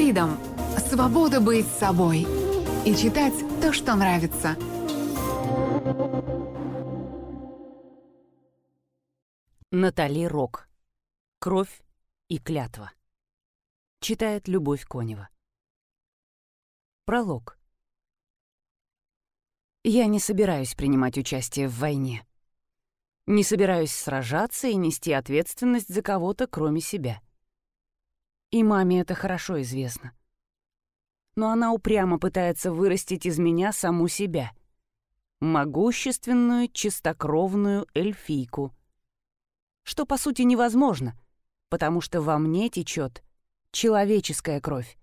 Freedom – свобода быть собой и читать то, что нравится. Натали Рок. Кровь и клятва. Читает Любовь Конева. Пролог. Я не собираюсь принимать участие в войне. Не собираюсь сражаться и нести ответственность за кого-то, кроме себя. И маме это хорошо известно. Но она упрямо пытается вырастить из меня саму себя. Могущественную, чистокровную эльфийку. Что, по сути, невозможно, потому что во мне течет человеческая кровь.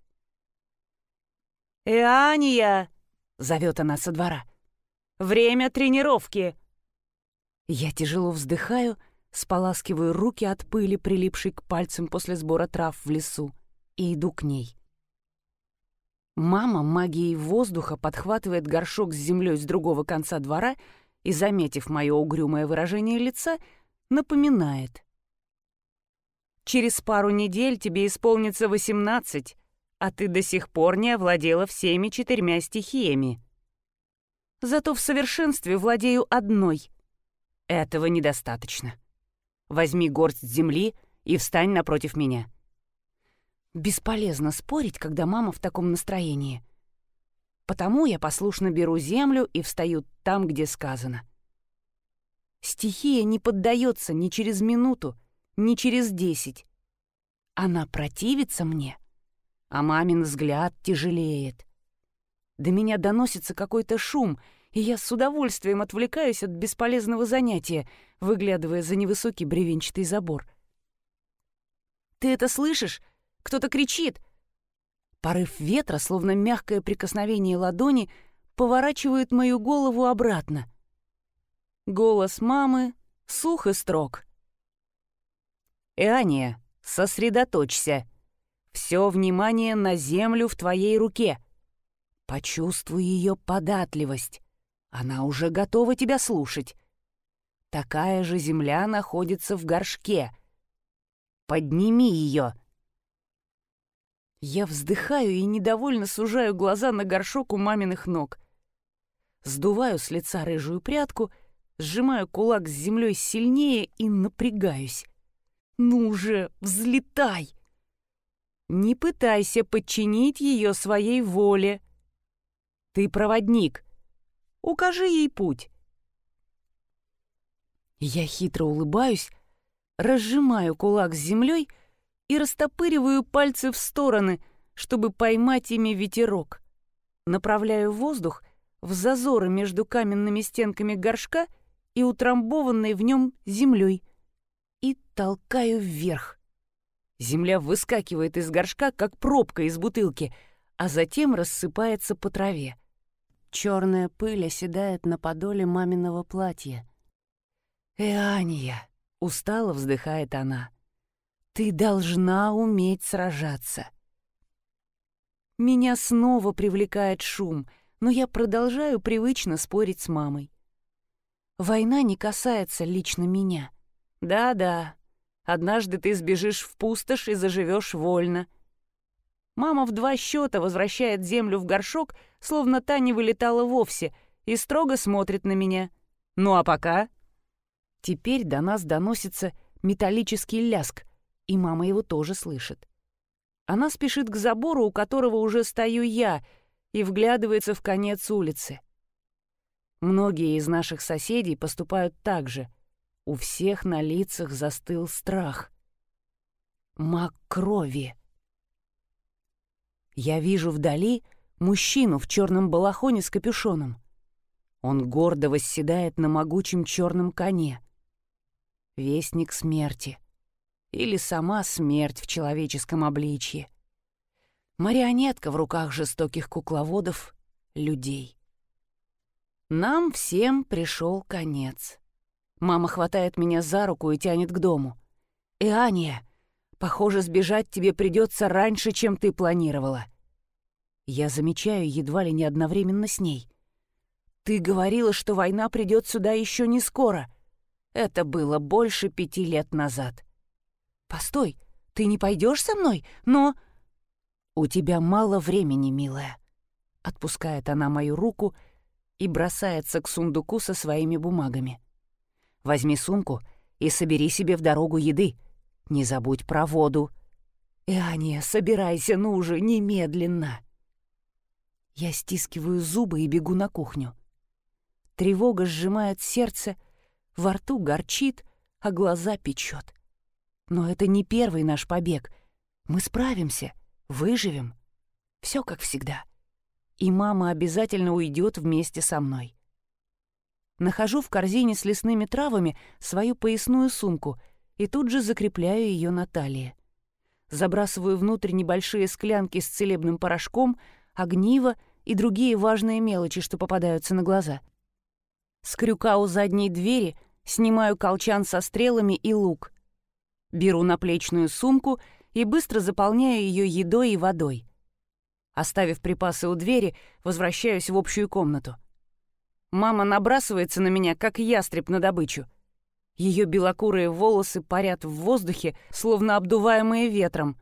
«Эания!» — зовет она со двора. «Время тренировки!» Я тяжело вздыхаю, споласкиваю руки от пыли, прилипшей к пальцам после сбора трав в лесу, и иду к ней. Мама магией воздуха подхватывает горшок с землей с другого конца двора и, заметив мое угрюмое выражение лица, напоминает. «Через пару недель тебе исполнится восемнадцать, а ты до сих пор не овладела всеми четырьмя стихиями. Зато в совершенстве владею одной — этого недостаточно. Возьми горсть земли и встань напротив меня. Бесполезно спорить, когда мама в таком настроении. Потому я послушно беру землю и встаю там, где сказано. Стихия не поддается ни через минуту, ни через десять. Она противится мне, а мамин взгляд тяжелеет. До меня доносится какой-то шум — и я с удовольствием отвлекаюсь от бесполезного занятия, выглядывая за невысокий бревенчатый забор. «Ты это слышишь? Кто-то кричит!» Порыв ветра, словно мягкое прикосновение ладони, поворачивает мою голову обратно. Голос мамы сух и строг. «Эания, сосредоточься. Все внимание на землю в твоей руке. Почувствуй ее податливость. Она уже готова тебя слушать. Такая же земля находится в горшке. Подними ее. Я вздыхаю и недовольно сужаю глаза на горшок у маминых ног. Сдуваю с лица рыжую прядку, сжимаю кулак с землей сильнее и напрягаюсь. «Ну же, взлетай!» Не пытайся подчинить ее своей воле. Ты проводник, Укажи ей путь». Я хитро улыбаюсь, разжимаю кулак с землей и растопыриваю пальцы в стороны, чтобы поймать ими ветерок. Направляю воздух в зазоры между каменными стенками горшка и утрамбованной в нем землей и толкаю вверх. Земля выскакивает из горшка, как пробка из бутылки, а затем рассыпается по траве. Черная пыль оседает на подоле маминого платья. «Эания!» — устало вздыхает она. «Ты должна уметь сражаться!» Меня снова привлекает шум, но я продолжаю привычно спорить с мамой. Война не касается лично меня. Да-да, однажды ты сбежишь в пустошь и заживешь вольно — Мама в два счета возвращает землю в горшок, словно та не вылетала вовсе, и строго смотрит на меня. Ну а пока... Теперь до нас доносится металлический ляск, и мама его тоже слышит. Она спешит к забору, у которого уже стою я, и вглядывается в конец улицы. Многие из наших соседей поступают так же. У всех на лицах застыл страх. Мак крови. Я вижу вдали мужчину в черном балахоне с капюшоном. Он гордо восседает на могучем черном коне. Вестник смерти. Или сама смерть в человеческом обличье. Марионетка в руках жестоких кукловодов — людей. Нам всем пришел конец. Мама хватает меня за руку и тянет к дому. «Иания, Похоже, сбежать тебе придется раньше, чем ты планировала. Я замечаю едва ли не одновременно с ней. Ты говорила, что война придет сюда еще не скоро. Это было больше пяти лет назад. Постой, ты не пойдешь со мной? Но... «У тебя мало времени, милая», — отпускает она мою руку и бросается к сундуку со своими бумагами. «Возьми сумку и собери себе в дорогу еды. Не забудь про воду. Иания, собирайся, ну уже, немедленно!» Я стискиваю зубы и бегу на кухню. Тревога сжимает сердце, во рту горчит, а глаза печет. Но это не первый наш побег. Мы справимся, выживем. Все как всегда. И мама обязательно уйдет вместе со мной. Нахожу в корзине с лесными травами свою поясную сумку и тут же закрепляю ее на талии. Забрасываю внутрь небольшие склянки с целебным порошком, огниво и другие важные мелочи, что попадаются на глаза. С крюка у задней двери снимаю колчан со стрелами и лук. Беру наплечную сумку и быстро заполняю ее едой и водой. Оставив припасы у двери, возвращаюсь в общую комнату. Мама набрасывается на меня, как ястреб на добычу. Ее белокурые волосы парят в воздухе, словно обдуваемые ветром.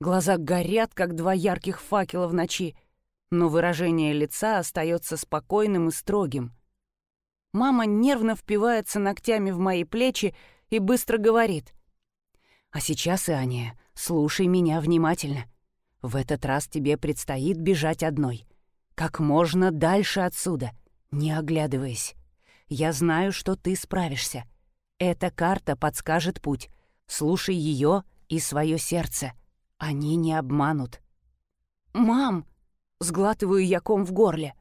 Глаза горят, как два ярких факела в ночи, но выражение лица остается спокойным и строгим. Мама нервно впивается ногтями в мои плечи и быстро говорит. «А сейчас, Аня, слушай меня внимательно. В этот раз тебе предстоит бежать одной. Как можно дальше отсюда, не оглядываясь. Я знаю, что ты справишься. Эта карта подскажет путь. Слушай ее и свое сердце. Они не обманут. «Мам!» — сглатываю я ком в горле.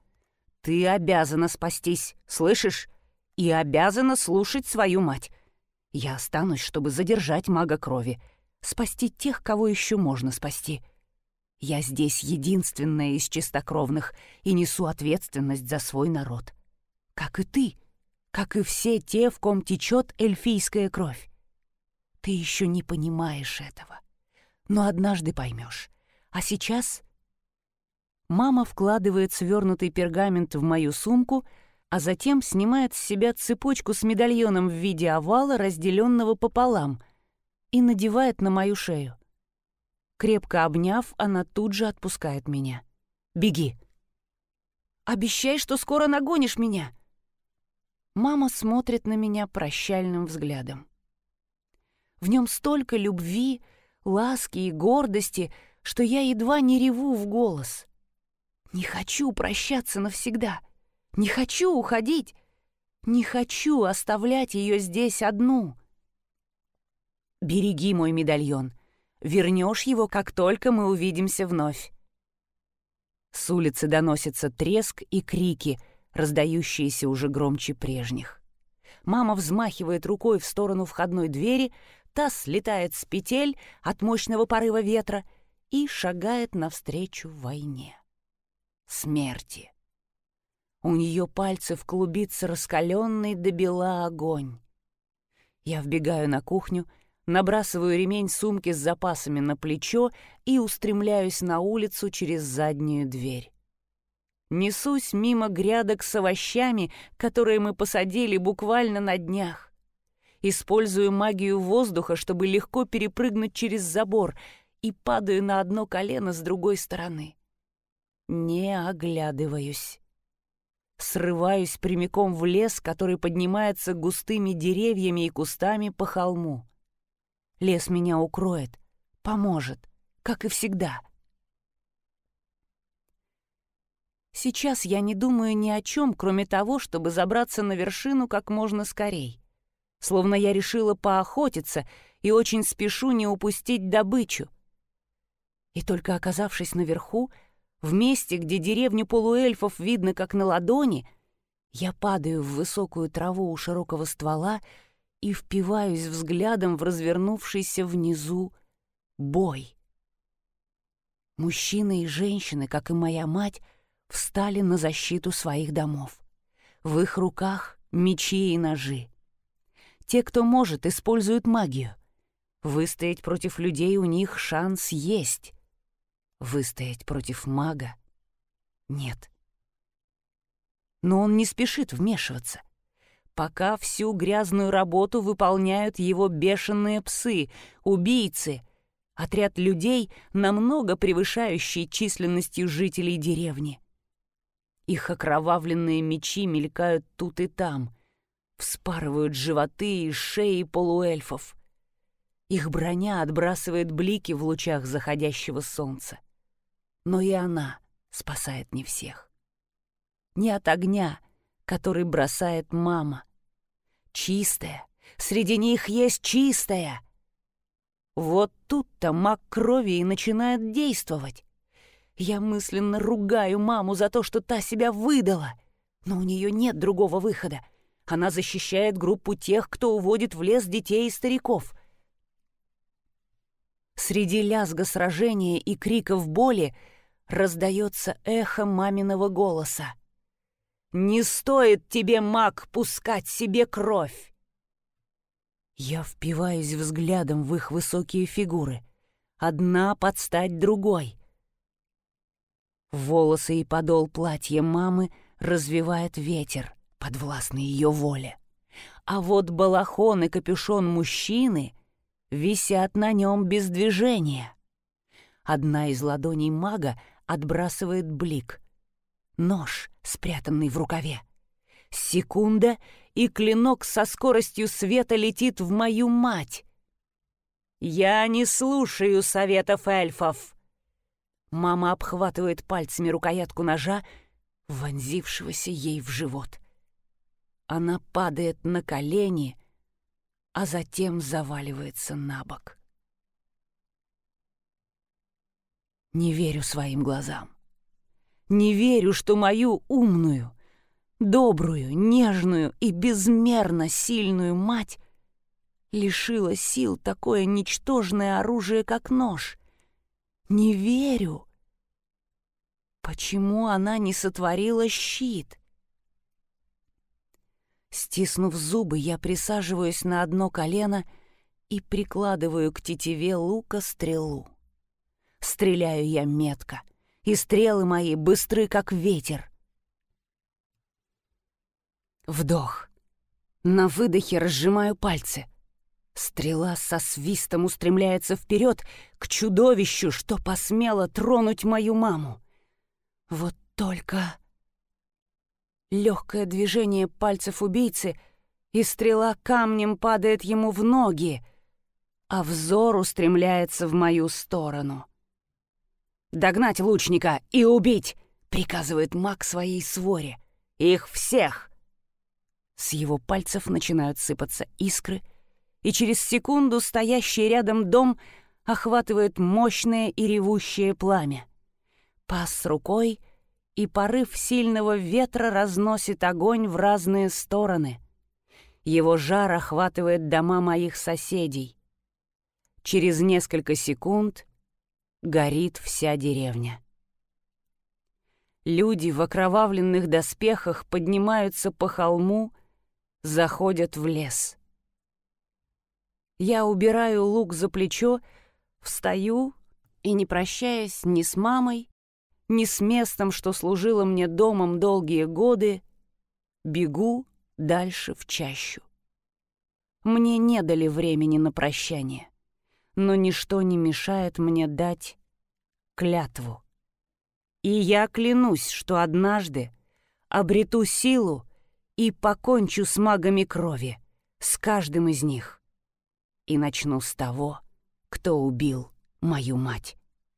«Ты обязана спастись, слышишь? И обязана слушать свою мать. Я останусь, чтобы задержать мага крови, спасти тех, кого еще можно спасти. Я здесь единственная из чистокровных и несу ответственность за свой народ. Как и ты» как и все те, в ком течет эльфийская кровь. Ты еще не понимаешь этого, но однажды поймешь. А сейчас... Мама вкладывает свернутый пергамент в мою сумку, а затем снимает с себя цепочку с медальоном в виде овала, разделенного пополам, и надевает на мою шею. Крепко обняв, она тут же отпускает меня. «Беги!» «Обещай, что скоро нагонишь меня!» Мама смотрит на меня прощальным взглядом. В нем столько любви, ласки и гордости, что я едва не реву в голос. Не хочу прощаться навсегда. Не хочу уходить. Не хочу оставлять ее здесь одну. Береги мой медальон. Вернешь его, как только мы увидимся вновь. С улицы доносится треск и крики — раздающиеся уже громче прежних. Мама взмахивает рукой в сторону входной двери, та слетает с петель от мощного порыва ветра и шагает навстречу войне. Смерти. У нее пальцев клубится раскаленный до бела огонь. Я вбегаю на кухню, набрасываю ремень сумки с запасами на плечо и устремляюсь на улицу через заднюю дверь. Несусь мимо грядок с овощами, которые мы посадили буквально на днях. Использую магию воздуха, чтобы легко перепрыгнуть через забор, и падаю на одно колено с другой стороны. Не оглядываюсь. Срываюсь прямиком в лес, который поднимается густыми деревьями и кустами по холму. Лес меня укроет, поможет, как и всегда — Сейчас я не думаю ни о чем, кроме того, чтобы забраться на вершину как можно скорей. Словно я решила поохотиться и очень спешу не упустить добычу. И только оказавшись наверху, в месте, где деревню полуэльфов видно как на ладони, я падаю в высокую траву у широкого ствола и впиваюсь взглядом в развернувшийся внизу бой. Мужчины и женщины, как и моя мать, встали на защиту своих домов. В их руках мечи и ножи. Те, кто может, используют магию. Выстоять против людей у них шанс есть. Выстоять против мага — нет. Но он не спешит вмешиваться. Пока всю грязную работу выполняют его бешеные псы, убийцы, Отряд людей, намного превышающий численностью жителей деревни. Их окровавленные мечи мелькают тут и там, вспарывают животы и шеи полуэльфов. Их броня отбрасывает блики в лучах заходящего солнца. Но и она спасает не всех. Не от огня, который бросает мама. Чистая, среди них есть чистая. Вот тут-то маг крови и начинает действовать. Я мысленно ругаю маму за то, что та себя выдала, но у нее нет другого выхода. Она защищает группу тех, кто уводит в лес детей и стариков. Среди лязга сражения и криков боли раздается эхо маминого голоса. «Не стоит тебе, маг, пускать себе кровь!» Я впиваюсь взглядом в их высокие фигуры. Одна под стать другой. Волосы и подол платья мамы развивает ветер, подвластный ее воле. А вот балахон и капюшон мужчины висят на нем без движения. Одна из ладоней мага отбрасывает блик. Нож, спрятанный в рукаве. Секунда, и клинок со скоростью света летит в мою мать. «Я не слушаю советов эльфов!» Мама обхватывает пальцами рукоятку ножа, вонзившегося ей в живот. Она падает на колени, а затем заваливается на бок. Не верю своим глазам. Не верю, что мою умную, добрую, нежную и безмерно сильную мать лишила сил такое ничтожное оружие, как нож. Не верю. Почему она не сотворила щит? Стиснув зубы, я присаживаюсь на одно колено и прикладываю к тетиве лука стрелу. Стреляю я метко, и стрелы мои быстры, как ветер. Вдох. На выдохе разжимаю пальцы. Стрела со свистом устремляется вперед к чудовищу, что посмело тронуть мою маму. Вот только... Легкое движение пальцев убийцы, и стрела камнем падает ему в ноги, а взор устремляется в мою сторону. «Догнать лучника и убить!» — приказывает маг своей своре. «Их всех!» С его пальцев начинают сыпаться искры, и через секунду стоящий рядом дом охватывает мощное и ревущее пламя. Пас рукой, и порыв сильного ветра разносит огонь в разные стороны. Его жар охватывает дома моих соседей. Через несколько секунд горит вся деревня. Люди в окровавленных доспехах поднимаются по холму, заходят в лес. Я убираю лук за плечо, встаю и, не прощаясь ни с мамой, ни с местом, что служило мне домом долгие годы, бегу дальше в чащу. Мне не дали времени на прощание, но ничто не мешает мне дать клятву. И я клянусь, что однажды обрету силу и покончу с магами крови, с каждым из них. И начну с того, кто убил мою мать.